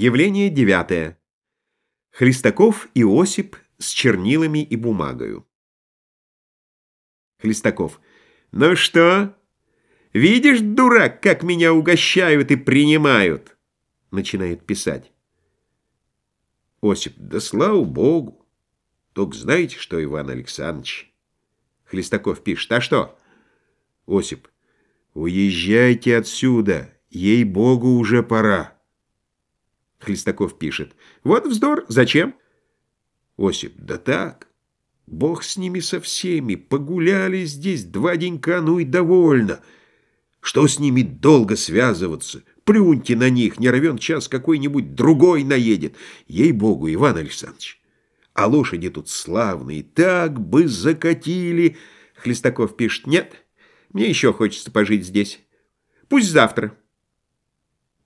Явление девятое. Хлестаков и Осип с чернилами и бумагою. Хлестаков. Ну что? Видишь, дурак, как меня угощают и принимают? Начинает писать. Осип. Да слава богу. Только знаете что, Иван Александрович? Хлестаков пишет. А что? Осип. Уезжайте отсюда. Ей-богу, уже пора. Хлестаков пишет. Вот вздор, зачем? Осип. Да так. Бог с ними со всеми. Погуляли здесь два денька, ну и довольно. Что с ними долго связываться? Плюньте на них, не равен час какой-нибудь другой наедет. Ей-богу, Иван Александрович. А лошади тут славные, так бы закатили. Хлестаков пишет. Нет, мне еще хочется пожить здесь. Пусть завтра.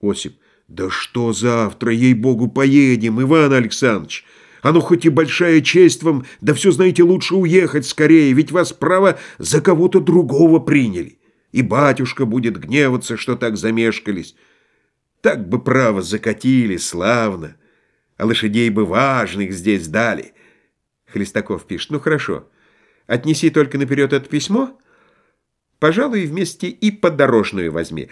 Осип. «Да что завтра, ей-богу, поедем, Иван Александрович? Оно хоть и большая честь вам, да все, знаете, лучше уехать скорее, ведь вас, право, за кого-то другого приняли. И батюшка будет гневаться, что так замешкались. Так бы, право, закатили, славно. А лошадей бы важных здесь дали». Хлестаков пишет, «Ну, хорошо, отнеси только наперед это письмо, пожалуй, вместе и подорожную возьми».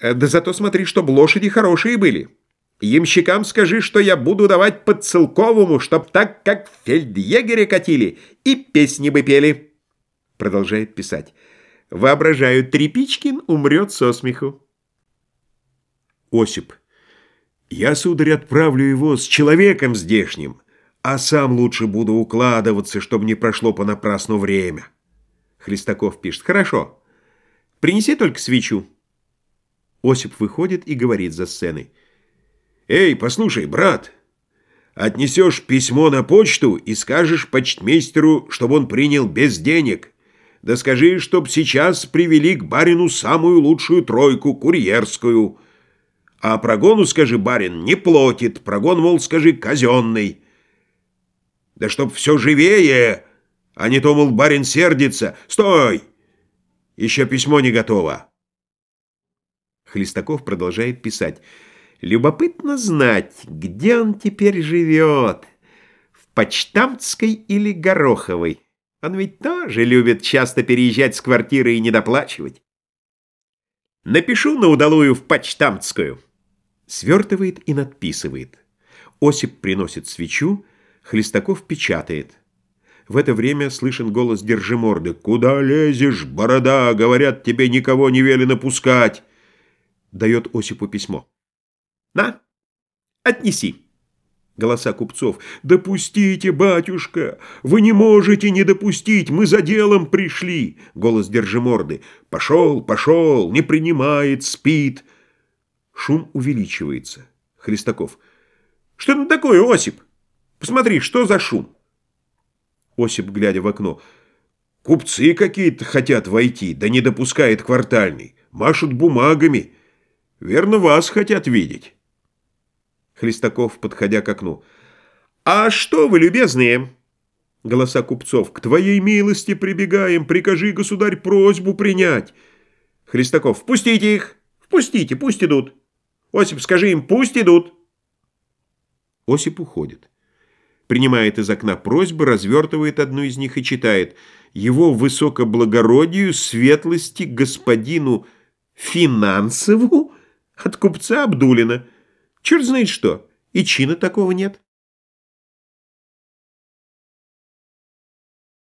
Э, да зато смотри, чтоб лошади хорошие были. Ямщикам скажи, что я буду давать под Целковому, чтоб так, как в фельдъегере катили, и песни бы пели. Продолжает писать. Воображаю, Трепичкин умрет со смеху. Осип. Я, сударь, отправлю его с человеком здешним, а сам лучше буду укладываться, чтобы не прошло понапрасну время. Хлестаков пишет. Хорошо. Принеси только свечу. Осип выходит и говорит за сценой. «Эй, послушай, брат, отнесешь письмо на почту и скажешь почтмейстеру, чтобы он принял без денег. Да скажи, чтоб сейчас привели к барину самую лучшую тройку, курьерскую. А прогону, скажи, барин, не платит, прогон, мол, скажи, казенный. Да чтоб все живее, а не то, мол, барин сердится. Стой! Еще письмо не готово». Хлестаков продолжает писать. «Любопытно знать, где он теперь живет, в Почтамтской или Гороховой. Он ведь тоже любит часто переезжать с квартиры и недоплачивать. Напишу на удалую в Почтамтскую». Свертывает и надписывает. Осип приносит свечу, Хлестаков печатает. В это время слышен голос Держиморды. «Куда лезешь, борода? Говорят, тебе никого не велено пускать!» Дает Осипу письмо. «На, отнеси». Голоса купцов. «Допустите, батюшка! Вы не можете не допустить! Мы за делом пришли!» Голос Держиморды. «Пошел, пошел! Не принимает, спит!» Шум увеличивается. Христаков. «Что это такое, Осип? Посмотри, что за шум?» Осип, глядя в окно. «Купцы какие-то хотят войти, да не допускает квартальный. Машут бумагами». Верно, вас хотят видеть. Хлестаков, подходя к окну. «А что вы, любезные?» Голоса купцов. «К твоей милости прибегаем. Прикажи, государь, просьбу принять». Хлестаков. «Впустите их! Впустите, пусть идут!» «Осип, скажи им, пусть идут!» Осип уходит. Принимает из окна просьбы, развертывает одну из них и читает «Его высокоблагородию, светлости, господину Финансову?» От купца Абдулина. Черт знает что. И чина такого нет.